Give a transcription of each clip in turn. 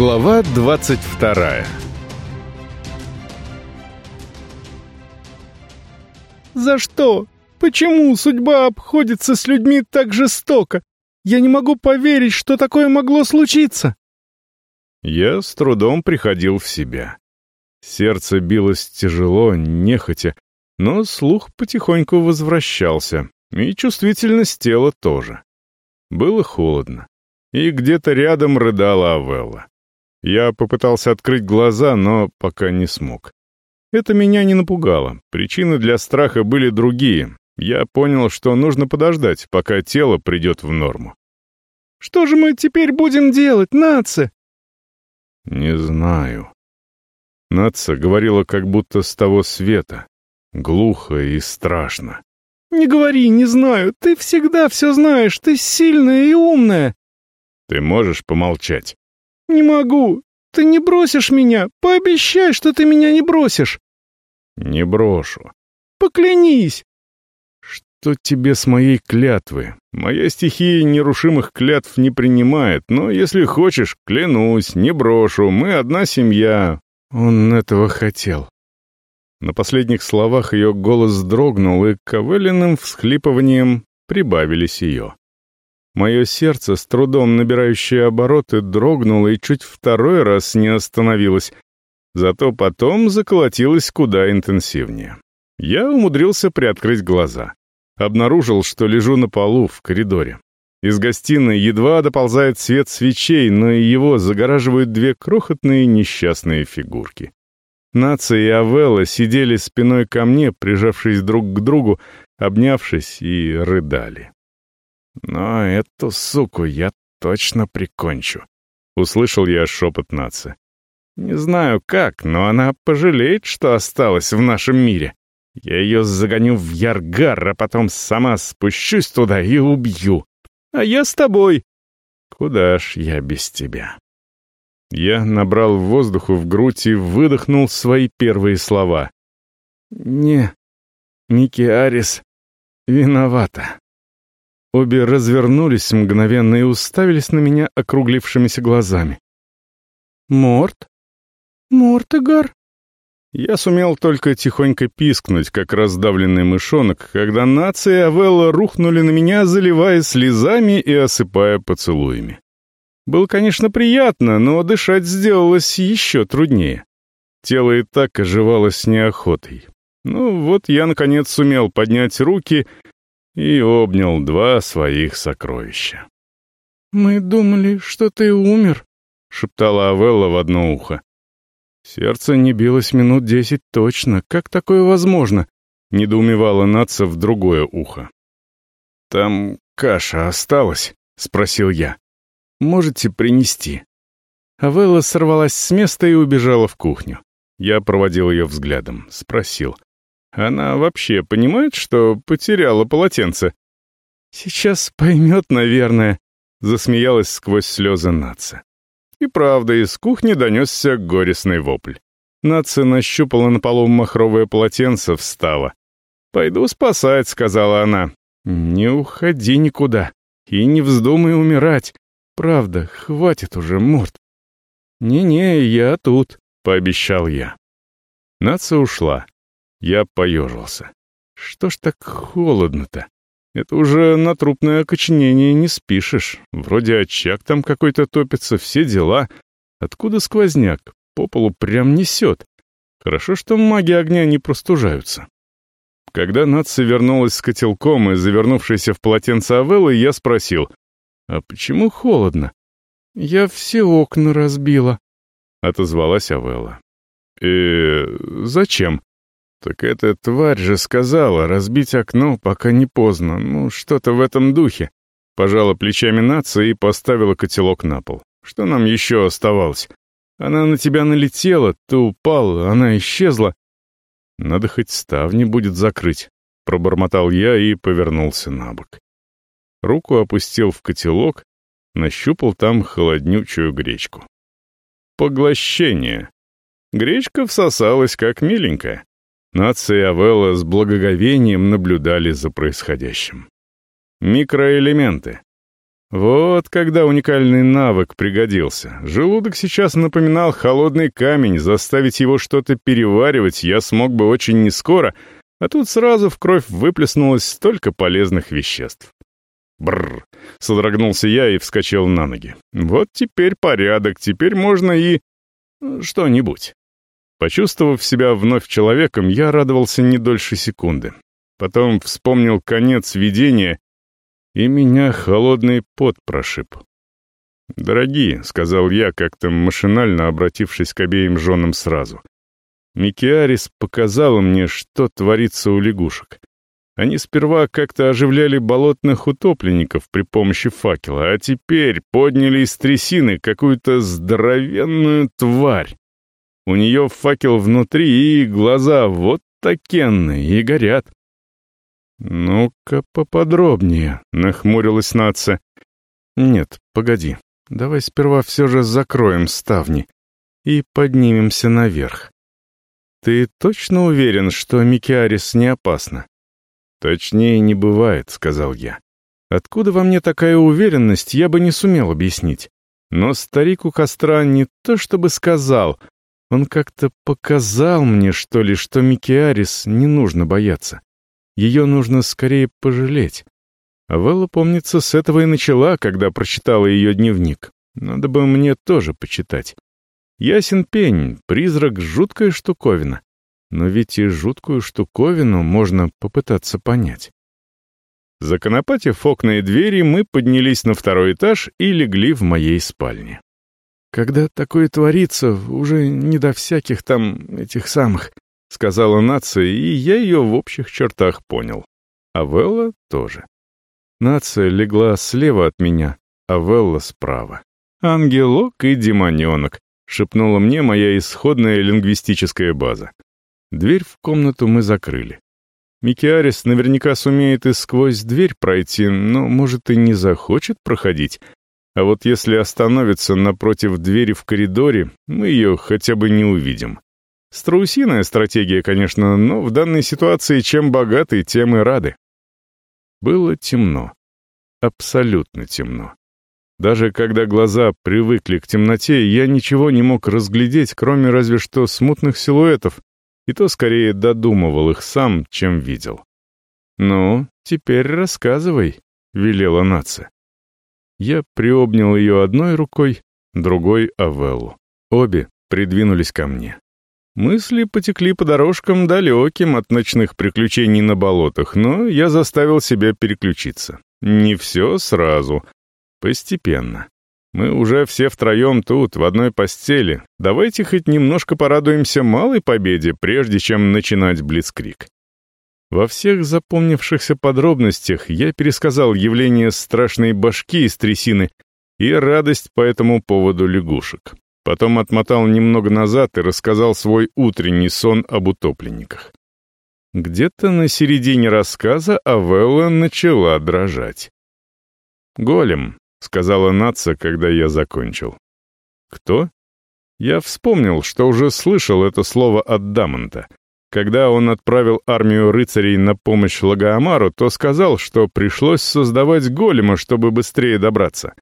Глава 22 «За что? Почему судьба обходится с людьми так жестоко? Я не могу поверить, что такое могло случиться!» Я с трудом приходил в себя. Сердце билось тяжело, нехотя, но слух потихоньку возвращался, и чувствительность тела тоже. Было холодно, и где-то рядом рыдала Авелла. Я попытался открыть глаза, но пока не смог. Это меня не напугало. Причины для страха были другие. Я понял, что нужно подождать, пока тело придет в норму. «Что же мы теперь будем делать, нация?» «Не знаю». Нация говорила как будто с того света. Глухо и страшно. «Не говори, не знаю. Ты всегда все знаешь. Ты сильная и умная». «Ты можешь помолчать?» «Не могу. Ты не бросишь меня. Пообещай, что ты меня не бросишь». «Не брошу». «Поклянись». «Что тебе с моей клятвы? Моя стихия нерушимых клятв не принимает, но если хочешь, клянусь, не брошу, мы одна семья». Он этого хотел. На последних словах ее голос дрогнул, и к Ковелиным всхлипыванием прибавились ее. Мое сердце, с трудом набирающее обороты, дрогнуло и чуть второй раз не остановилось. Зато потом заколотилось куда интенсивнее. Я умудрился приоткрыть глаза. Обнаружил, что лежу на полу в коридоре. Из гостиной едва доползает свет свечей, но и его загораживают две крохотные несчастные фигурки. Нация и Авелла сидели спиной ко мне, прижавшись друг к другу, обнявшись и рыдали. Но эту суку я точно прикончу. Услышал я шепот нации. Не знаю как, но она пожалеет, что осталась в нашем мире. Я ее загоню в Яргар, а потом сама спущусь туда и убью. А я с тобой. Куда ж я без тебя? Я набрал воздуху в грудь и выдохнул свои первые слова. «Не, Ники Арис виновата». Обе развернулись мгновенно и уставились на меня округлившимися глазами. «Морт? Мортегар?» Я сумел только тихонько пискнуть, как раздавленный мышонок, когда нация и Авелла рухнули на меня, заливая слезами и осыпая поцелуями. Было, конечно, приятно, но дышать сделалось еще труднее. Тело и так оживало с неохотой. Ну вот я, наконец, сумел поднять руки и обнял два своих сокровища. «Мы думали, что ты умер», — шептала Авелла в одно ухо. Сердце не билось минут десять точно. Как такое возможно? Недоумевала Натса в другое ухо. «Там каша осталась?» — спросил я. «Можете принести?» Авелла сорвалась с места и убежала в кухню. Я проводил ее взглядом, спросил. Она вообще понимает, что потеряла полотенце? Сейчас поймет, наверное, засмеялась сквозь слезы Наца. И правда, из кухни донесся горестный вопль. Наца нащупала на полу махровое полотенце, встала. «Пойду спасать», — сказала она. «Не уходи никуда и не вздумай умирать. Правда, хватит уже, Морт». «Не-не, я тут», — пообещал я. Наца ушла. Я поежился. Что ж так холодно-то? Это уже на трупное окоченение не спишешь. Вроде очаг там какой-то топится, все дела. Откуда сквозняк? По полу прям несет. Хорошо, что маги огня не простужаются. Когда Натса вернулась с котелком и завернувшейся в полотенце Авеллы, я спросил, «А почему холодно?» «Я все окна разбила», — отозвалась Авелла. «Э, зачем?» «Так эта тварь же сказала разбить окно, пока не поздно. Ну, что-то в этом духе». Пожала плечами нация и поставила котелок на пол. «Что нам еще оставалось? Она на тебя налетела, ты упал, она исчезла. Надо хоть ставни будет закрыть», — пробормотал я и повернулся на бок. Руку опустил в котелок, нащупал там холоднючую гречку. Поглощение. Гречка всосалась, как миленькая. Нация Авелла с благоговением наблюдали за происходящим. Микроэлементы. Вот когда уникальный навык пригодился. Желудок сейчас напоминал холодный камень, заставить его что-то переваривать я смог бы очень нескоро, а тут сразу в кровь выплеснулось столько полезных веществ. Бррр, содрогнулся я и вскочил на ноги. Вот теперь порядок, теперь можно и... что-нибудь. Почувствовав себя вновь человеком, я радовался не дольше секунды. Потом вспомнил конец видения и меня холодный пот прошиб. «Дорогие», — сказал я, как-то машинально обратившись к обеим женам сразу, «Микиарис показала мне, что творится у лягушек. Они сперва как-то оживляли болотных утопленников при помощи факела, а теперь подняли из трясины какую-то здоровенную тварь. У нее факел внутри и глаза вот такенные и горят. «Ну-ка поподробнее», — нахмурилась нация. «Нет, погоди, давай сперва все же закроем ставни и поднимемся наверх. Ты точно уверен, что Микиарис не опасна?» «Точнее не бывает», — сказал я. «Откуда во мне такая уверенность, я бы не сумел объяснить. Но старик у костра не то чтобы сказал, он как-то показал мне, что ли, что Микиарис не нужно бояться. Ее нужно скорее пожалеть. А Велла, помнится, с этого и начала, когда прочитала ее дневник. Надо бы мне тоже почитать. Ясен пень, призрак — жуткая штуковина. Но ведь и жуткую штуковину можно попытаться понять. Законопатив окна и двери, мы поднялись на второй этаж и легли в моей спальне. Когда такое творится, уже не до всяких там этих самых — сказала нация, и я ее в общих чертах понял. А Велла тоже. Нация легла слева от меня, а Велла справа. «Ангелок и демоненок», — шепнула мне моя исходная лингвистическая база. Дверь в комнату мы закрыли. Микиарис наверняка сумеет и сквозь дверь пройти, но, может, и не захочет проходить. А вот если остановится напротив двери в коридоре, мы ее хотя бы не увидим. Страусиная стратегия, конечно, но в данной ситуации чем богаты, тем и рады. Было темно. Абсолютно темно. Даже когда глаза привыкли к темноте, я ничего не мог разглядеть, кроме разве что смутных силуэтов, и то скорее додумывал их сам, чем видел. «Ну, теперь рассказывай», — велела нация. Я приобнял ее одной рукой, другой — Авеллу. Обе придвинулись ко мне. Мысли потекли по дорожкам далеким от ночных приключений на болотах, но я заставил себя переключиться. Не все сразу. Постепенно. Мы уже все втроем тут, в одной постели. Давайте хоть немножко порадуемся малой победе, прежде чем начинать блицкрик. Во всех запомнившихся подробностях я пересказал явление страшной башки из трясины и радость по этому поводу лягушек. Потом отмотал немного назад и рассказал свой утренний сон об утопленниках. Где-то на середине рассказа Авелла начала дрожать. «Голем», — сказала Наца, когда я закончил. «Кто?» Я вспомнил, что уже слышал это слово от Дамонта. Когда он отправил армию рыцарей на помощь Лагоамару, то сказал, что пришлось создавать голема, чтобы быстрее добраться.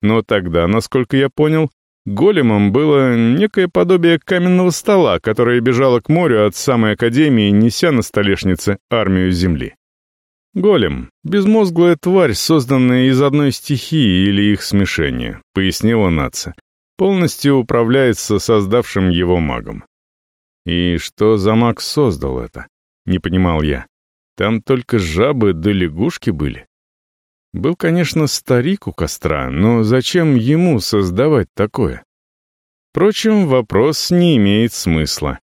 Но тогда, насколько я понял, Големом было некое подобие каменного стола, которое бежало к морю от самой Академии, неся на столешнице армию Земли. «Голем — безмозглая тварь, созданная из одной стихии или их смешения», — пояснила нация. «Полностью управляется создавшим его магом». «И что за маг создал это?» — не понимал я. «Там только жабы да лягушки были». Был, конечно, старик у костра, но зачем ему создавать такое? Впрочем, вопрос не имеет смысла.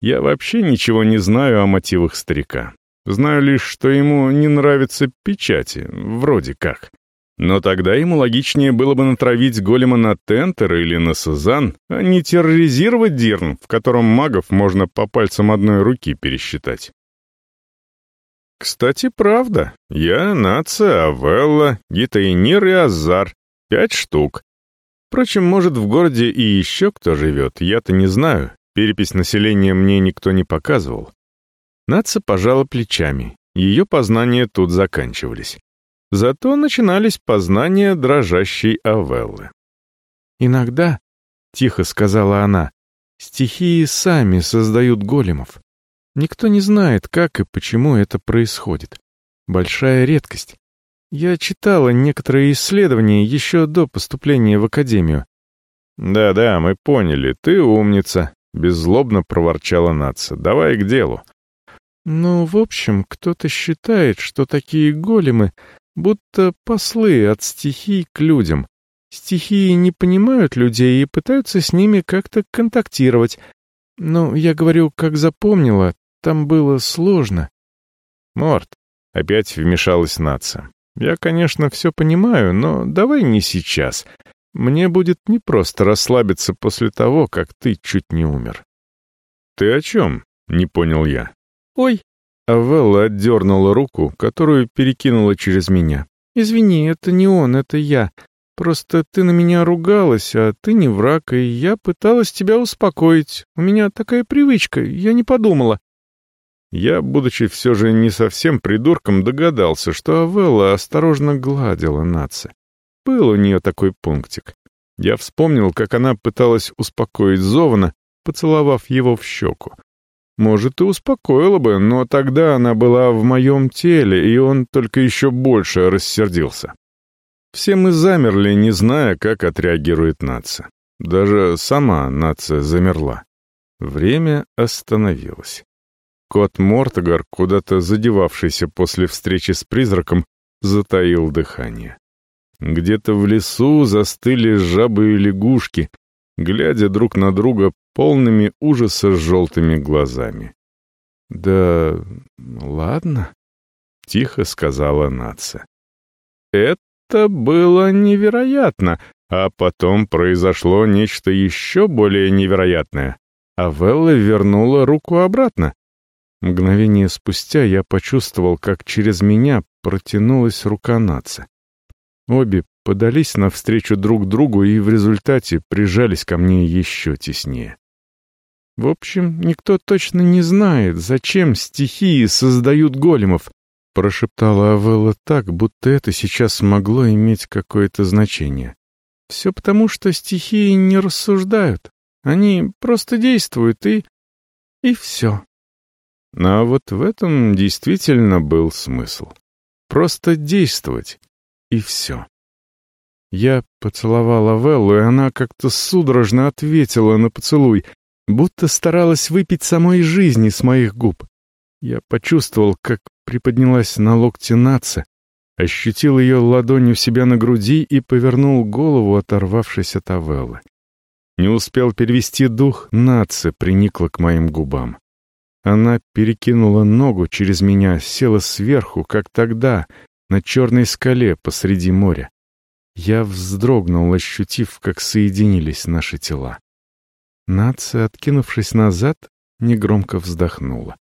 Я вообще ничего не знаю о мотивах старика. Знаю лишь, что ему не нравятся печати, вроде как. Но тогда ему логичнее было бы натравить голема на Тентер или на Сазан, а не терроризировать Дирн, в котором магов можно по пальцам одной руки пересчитать. Кстати, правда. Я, Нация, Авелла, Гитаинир и Азар. Пять штук. Впрочем, может, в городе и еще кто живет, я-то не знаю. Перепись населения мне никто не показывал. Наца пожала плечами. Ее познания тут заканчивались. Зато начинались познания дрожащей Авеллы. «Иногда», — тихо сказала она, — «стихии сами создают големов. Никто не знает, как и почему это происходит. Большая редкость. Я читала некоторые исследования еще до поступления в академию. «Да-да, мы поняли, ты умница», — беззлобно проворчала нация. «Давай к делу». «Ну, в общем, кто-то считает, что такие големы будто послы от стихий к людям. Стихии не понимают людей и пытаются с ними как-то контактировать. Ну, я говорю, как запомнила, там было сложно». «Морт», — опять вмешалась нация. «Я, конечно, все понимаю, но давай не сейчас. Мне будет непросто расслабиться после того, как ты чуть не умер». «Ты о чем?» — не понял я. «Ой!» Авелла отдернула руку, которую перекинула через меня. «Извини, это не он, это я. Просто ты на меня ругалась, а ты не враг, и я пыталась тебя успокоить. У меня такая привычка, я не подумала». Я, будучи все же не совсем придурком, догадался, что Авелла осторожно гладила Наца. Был у нее такой пунктик. Я вспомнил, как она пыталась успокоить Зована, поцеловав его в щеку. Может, и успокоила бы, но тогда она была в моем теле, и он только еще больше рассердился. Все мы замерли, не зная, как отреагирует нация. Даже сама нация замерла. Время остановилось. Кот Мортогар, куда-то задевавшийся после встречи с призраком, затаил дыхание. Где-то в лесу застыли жабы и лягушки, глядя друг на друга полными ужаса желтыми глазами. «Да ладно», — тихо сказала нация. Это было невероятно, а потом произошло нечто еще более невероятное. Авелла вернула руку обратно. Мгновение спустя я почувствовал, как через меня протянулась рука нация. Обе подались навстречу друг другу и в результате прижались ко мне еще теснее. В общем, никто точно не знает, зачем стихии создают големов, прошептала Авелла так, будто это сейчас могло иметь какое-то значение. Все потому, что стихии не рассуждают. Они просто действуют и... и все. А вот в этом действительно был смысл. Просто действовать и все. Я поцеловала Веллу, и она как-то судорожно ответила на поцелуй, будто старалась выпить самой жизни с моих губ. Я почувствовал, как приподнялась на локте Наца, ощутил ее ладонью себя на груди и повернул голову, оторвавшись от Авеллы. Не успел перевести дух, Наца приникла к моим губам. Она перекинула ногу через меня, села сверху, как тогда, на черной скале посреди моря. Я вздрогнул, ощутив, как соединились наши тела. Нация, откинувшись назад, негромко вздохнула.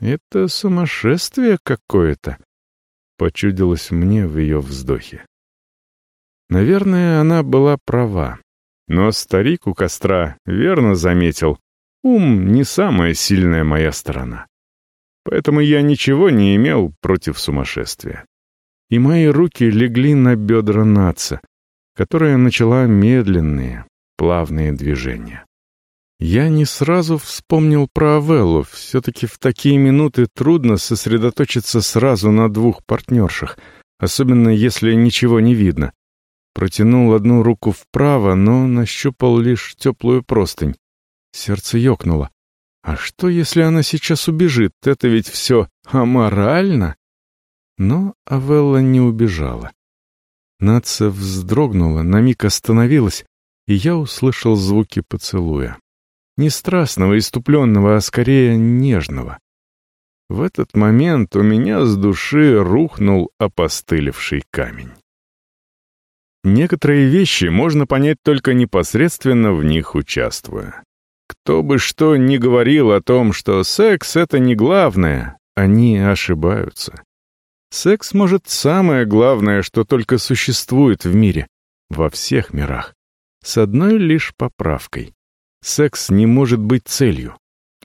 «Это сумасшествие какое-то», — почудилось мне в ее вздохе. Наверное, она была права. Но старик у костра верно заметил, ум не самая сильная моя сторона. Поэтому я ничего не имел против сумасшествия. И мои руки легли на бедра наца, которая начала медленные, плавные движения. Я не сразу вспомнил про Авеллу, все-таки в такие минуты трудно сосредоточиться сразу на двух партнершах, особенно если ничего не видно. Протянул одну руку вправо, но нащупал лишь теплую простынь. Сердце ёкнуло. А что, если она сейчас убежит? Это ведь все аморально. Но Авелла не убежала. Наца вздрогнула, на миг остановилась, и я услышал звуки поцелуя. Не страстного, иступленного, а скорее нежного. В этот момент у меня с души рухнул опостылевший камень. Некоторые вещи можно понять только непосредственно в них участвуя. Кто бы что ни говорил о том, что секс — это не главное, они ошибаются. Секс, может, самое главное, что только существует в мире, во всех мирах. С одной лишь поправкой. Секс не может быть целью.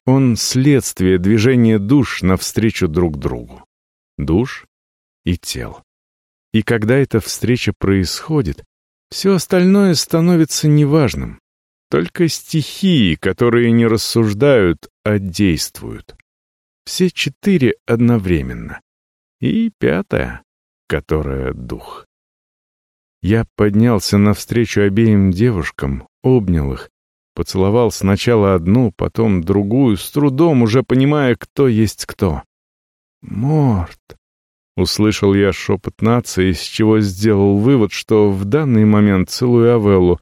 Он — следствие движения душ навстречу друг другу. Душ и тел. И когда эта встреча происходит, все остальное становится неважным. Только стихии, которые не рассуждают, а действуют. Все четыре одновременно. И пятая, которая дух. Я поднялся навстречу обеим девушкам, обнял их, поцеловал сначала одну, потом другую, с трудом уже понимая, кто есть кто. «Морт!» — услышал я шепот нации, из чего сделал вывод, что в данный момент целую Авеллу.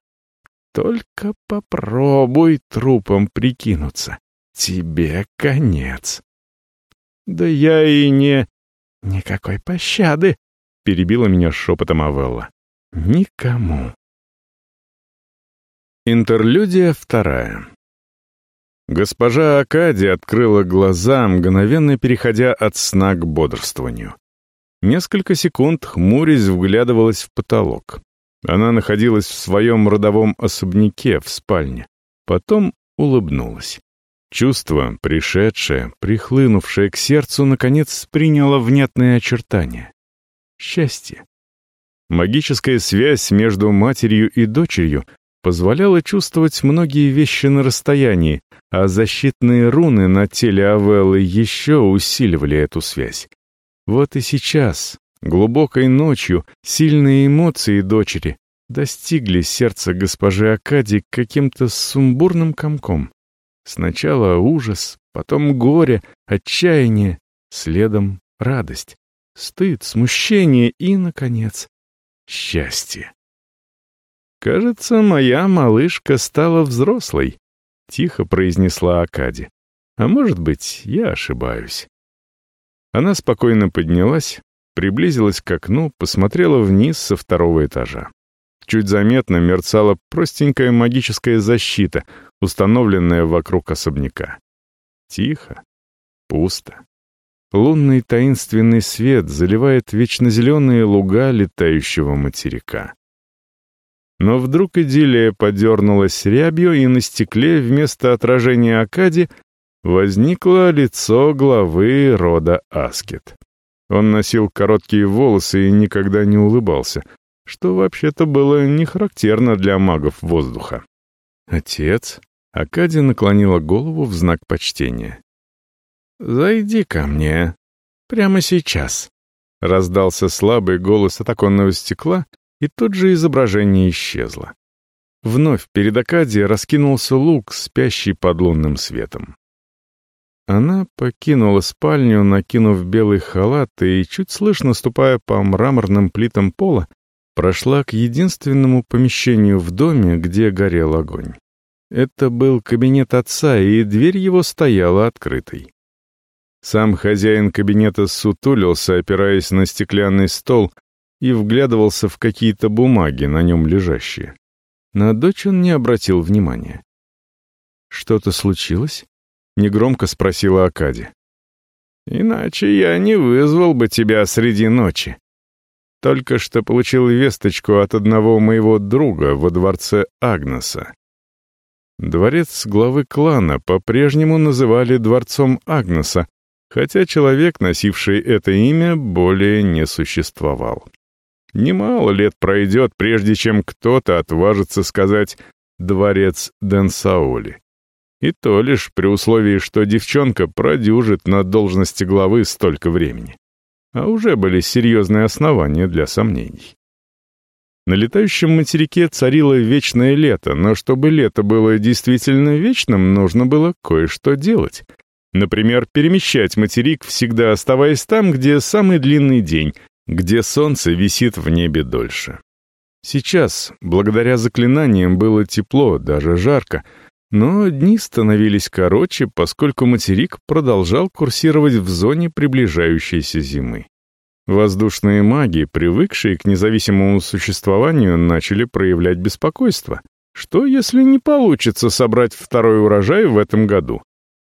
«Только попробуй трупом прикинуться. Тебе конец». «Да я и не...» «Никакой пощады!» — перебила меня шепотом Авелла. «Никому». Интерлюдия вторая. Госпожа Акади открыла глаза, мгновенно переходя от сна к бодрствованию. Несколько секунд хмурясь вглядывалась в потолок. Она находилась в своем родовом особняке в спальне. Потом улыбнулась. Чувство, пришедшее, прихлынувшее к сердцу, наконец приняло внятные очертания. Счастье. Магическая связь между матерью и дочерью позволяла чувствовать многие вещи на расстоянии, а защитные руны на теле Авеллы еще усиливали эту связь. Вот и сейчас, глубокой ночью, сильные эмоции дочери достигли сердца госпожи Акади каким-то сумбурным комком. Сначала ужас, потом горе, отчаяние, следом радость, стыд, смущение и, наконец, счастье. «Кажется, моя малышка стала взрослой», — тихо произнесла Акади. «А может быть, я ошибаюсь». Она спокойно поднялась, приблизилась к окну, посмотрела вниз со второго этажа. Чуть заметно мерцала простенькая магическая защита, установленная вокруг особняка. Тихо, пусто. Лунный таинственный свет заливает вечно зеленые луга летающего материка. Но вдруг идиллия подернулась рябью, и на стекле вместо отражения Акади возникло лицо главы рода Аскет. Он носил короткие волосы и никогда не улыбался, что вообще-то было не характерно для магов воздуха. «Отец?» — Акади наклонила голову в знак почтения. «Зайди ко мне. Прямо сейчас», — раздался слабый голос от оконного стекла, и тут же изображение исчезло. Вновь перед Акадией раскинулся лук, спящий под лунным светом. Она покинула спальню, накинув белый халат и, чуть слышно ступая по мраморным плитам пола, прошла к единственному помещению в доме, где горел огонь. Это был кабинет отца, и дверь его стояла открытой. Сам хозяин кабинета сутулился, опираясь на стеклянный стол, и вглядывался в какие-то бумаги, на нем лежащие. На дочь он не обратил внимания. «Что-то случилось?» — негромко спросила Акади. «Иначе я не вызвал бы тебя среди ночи. Только что получил весточку от одного моего друга во дворце Агнеса. Дворец главы клана по-прежнему называли дворцом Агнеса, хотя человек, носивший это имя, более не существовал. Немало лет пройдет, прежде чем кто-то отважится сказать «дворец Денсаули». И то лишь при условии, что девчонка продюжит на должности главы столько времени. А уже были серьезные основания для сомнений. На летающем материке царило вечное лето, но чтобы лето было действительно вечным, нужно было кое-что делать. Например, перемещать материк, всегда оставаясь там, где самый длинный день, где солнце висит в небе дольше. Сейчас, благодаря заклинаниям, было тепло, даже жарко, но дни становились короче, поскольку материк продолжал курсировать в зоне приближающейся зимы. Воздушные маги, привыкшие к независимому существованию, начали проявлять беспокойство. Что, если не получится собрать второй урожай в этом году?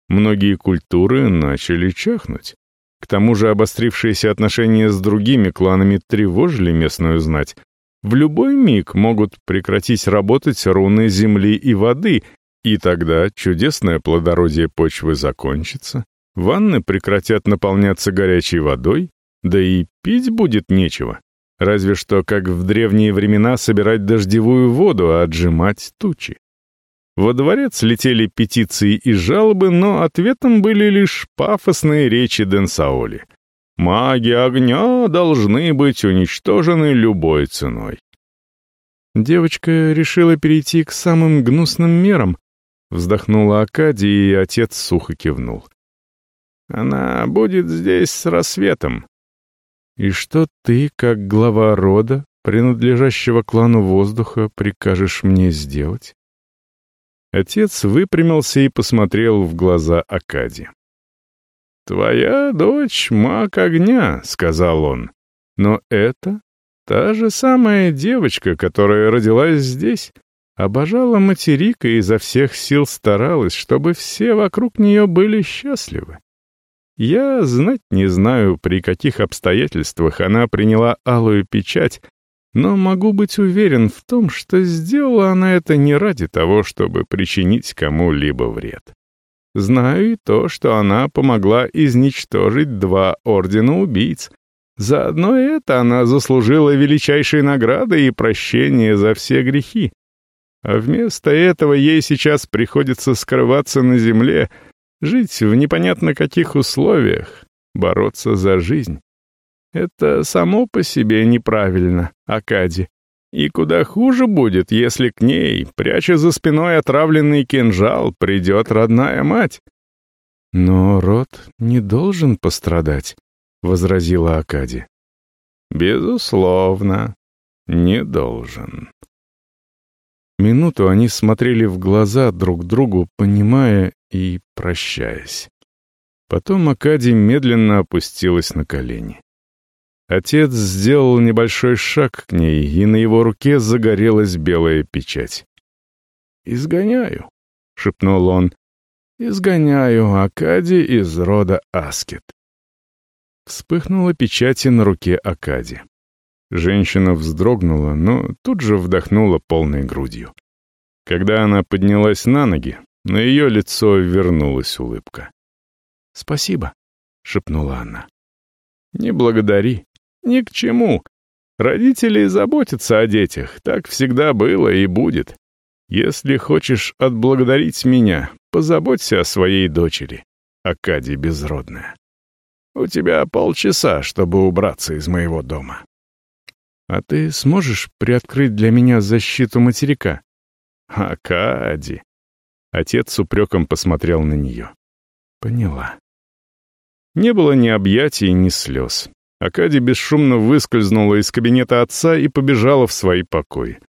Многие культуры начали чахнуть. К тому же обострившиеся отношения с другими кланами тревожили местную знать. В любой миг могут прекратить работать руны земли и воды, и тогда чудесное плодородие почвы закончится, ванны прекратят наполняться горячей водой, да и пить будет нечего. Разве что, как в древние времена, собирать дождевую воду, а отжимать тучи. Во дворец летели петиции и жалобы, но ответом были лишь пафосные речи Денсаоли. «Маги огня должны быть уничтожены любой ценой». Девочка решила перейти к самым гнусным мерам, вздохнула Акадия, и отец сухо кивнул. «Она будет здесь с рассветом». «И что ты, как глава рода, принадлежащего клану воздуха, прикажешь мне сделать?» Отец выпрямился и посмотрел в глаза Акади. «Твоя дочь — маг огня», — сказал он. «Но это та же самая девочка, которая родилась здесь, обожала материка и изо всех сил старалась, чтобы все вокруг нее были счастливы. Я знать не знаю, при каких обстоятельствах она приняла алую печать, но могу быть уверен в том, что сделала она это не ради того, чтобы причинить кому-либо вред. Знаю и то, что она помогла изничтожить два ордена убийц. Заодно это она заслужила величайшей награды и прощения за все грехи. А вместо этого ей сейчас приходится скрываться на земле, жить в непонятно каких условиях, бороться за жизнь. Это само по себе неправильно, Акади. И куда хуже будет, если к ней, пряча за спиной отравленный кинжал, придет родная мать. «Но род не должен пострадать», — возразила Акади. «Безусловно, не должен». Минуту они смотрели в глаза друг другу, понимая и прощаясь. Потом Акади медленно опустилась на колени. Отец сделал небольшой шаг к ней, и на его руке загорелась белая печать. «Изгоняю», — шепнул он, — «изгоняю Акади из рода Аскет». Вспыхнула печать на руке Акади. Женщина вздрогнула, но тут же вдохнула полной грудью. Когда она поднялась на ноги, на ее лицо вернулась улыбка. «Спасибо», — шепнула она. «Не благодари», ни к чему. Родители заботятся о детях, так всегда было и будет. Если хочешь отблагодарить меня, позаботься о своей дочери, Акади Безродная. У тебя полчаса, чтобы убраться из моего дома. А ты сможешь приоткрыть для меня защиту материка? Акади. Отец с упреком посмотрел на нее. Поняла. Не было ни объятий, ни слез. Акади бесшумно выскользнула из кабинета отца и побежала в свои покои.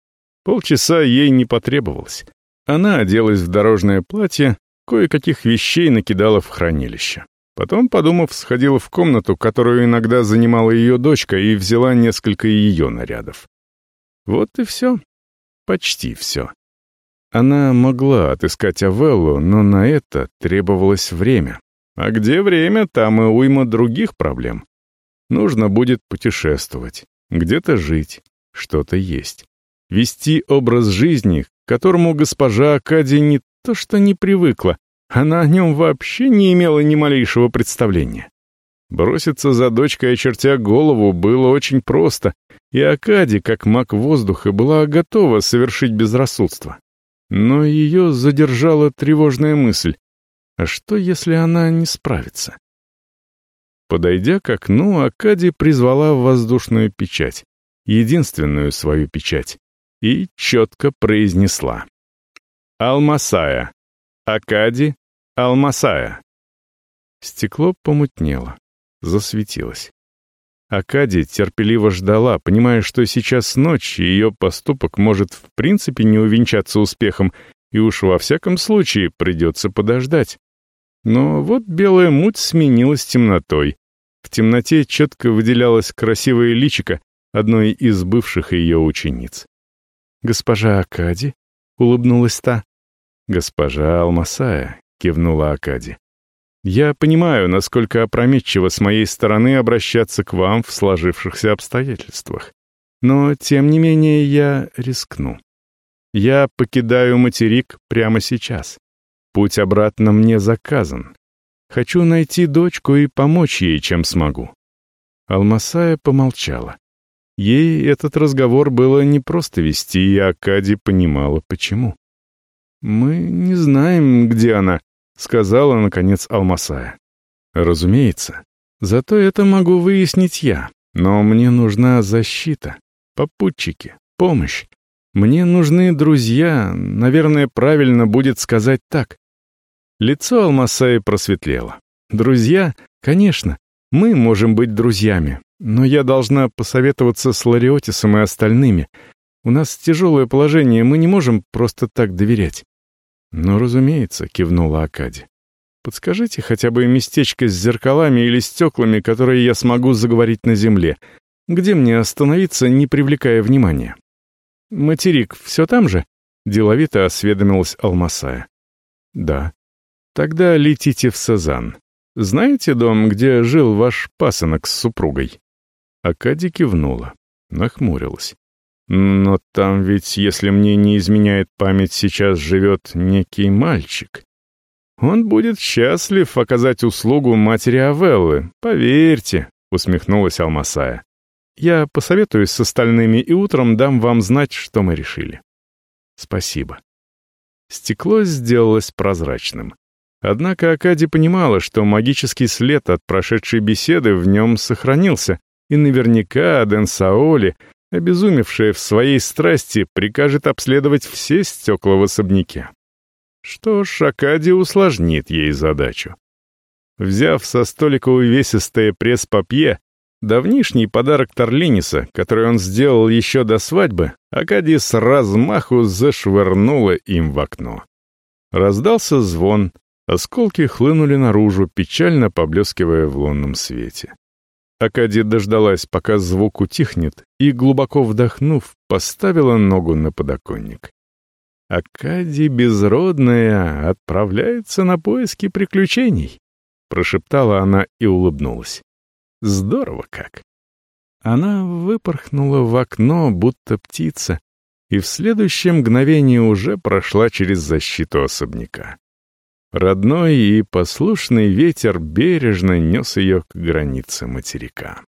Полчаса ей не потребовалось. Она оделась в дорожное платье, кое-каких вещей накидала в хранилище. Потом, подумав, сходила в комнату, которую иногда занимала ее дочка, и взяла несколько ее нарядов. Вот и все. Почти все. Она могла отыскать Авеллу, но на это требовалось время. А где время, там и уйма других проблем. Нужно будет путешествовать, где-то жить, что-то есть. Вести образ жизни, к которому госпожа Акади не то что не привыкла, она о нем вообще не имела ни малейшего представления. Броситься за дочкой, очертя голову, было очень просто, и Акади, как маг воздуха, была готова совершить безрассудство. Но ее задержала тревожная мысль. А что, если она не справится? Подойдя к окну, Акади призвала воздушную печать, единственную свою печать, и четко произнесла. «Алмасая! Акади! Алмасая!» Стекло помутнело, засветилось. Акади терпеливо ждала, понимая, что сейчас ночь, и ее поступок может в принципе не увенчаться успехом, и уж во всяком случае придется подождать. Но вот белая муть сменилась темнотой, в темноте четко выделялось красивое личико одной из бывших ее учениц. «Госпожа Акади?» — улыбнулась та. «Госпожа Алмасая», — кивнула Акади. «Я понимаю, насколько опрометчиво с моей стороны обращаться к вам в сложившихся обстоятельствах. Но, тем не менее, я рискну. Я покидаю материк прямо сейчас. Путь обратно мне заказан. Хочу найти дочку и помочь ей, чем смогу». Алмасая помолчала. Ей этот разговор было непросто вести, и Акади понимала, почему. «Мы не знаем, где она», — сказала, наконец, Алмасая. «Разумеется. Зато это могу выяснить я. Но мне нужна защита, попутчики, помощь. Мне нужны друзья, наверное, правильно будет сказать так». Лицо Алмасаи просветлело. «Друзья? Конечно. Мы можем быть друзьями. Но я должна посоветоваться с Лариотисом и остальными. У нас тяжелое положение, мы не можем просто так доверять. «Ну, разумеется», — кивнула Акади. «Подскажите хотя бы местечко с зеркалами или стеклами, которые я смогу заговорить на земле. Где мне остановиться, не привлекая внимания?» «Материк все там же?» — деловито осведомилась Алмасая. «Да». «Тогда летите в Сазан. Знаете дом, где жил ваш пасынок с супругой?» Акади кивнула, нахмурилась. Но там ведь, если мне не изменяет память, сейчас живет некий мальчик. Он будет счастлив оказать услугу матери Авеллы, поверьте, усмехнулась Алмасая. Я посоветуюсь с остальными и утром дам вам знать, что мы решили. Спасибо. Стекло сделалось прозрачным. Однако Акади понимала, что магический след от прошедшей беседы в нем сохранился, и наверняка Аден Саоли обезумевшая в своей страсти, прикажет обследовать все стекла в особняке. Что ж, Акади усложнит ей задачу. Взяв со столика увесистое пресс-папье, давнишний подарок Торлиниса, который он сделал еще до свадьбы, Акади с размаху зашвырнула им в окно. Раздался звон, осколки хлынули наружу, печально поблескивая в лунном свете. Акади дождалась, пока звук утихнет, и, глубоко вдохнув, поставила ногу на подоконник. «Акади безродная отправляется на поиски приключений», — прошептала она и улыбнулась. «Здорово как!» Она выпорхнула в окно, будто птица, и в следующее мгновение уже прошла через защиту особняка. Родной и послушный ветер бережно нес ее к границе материка.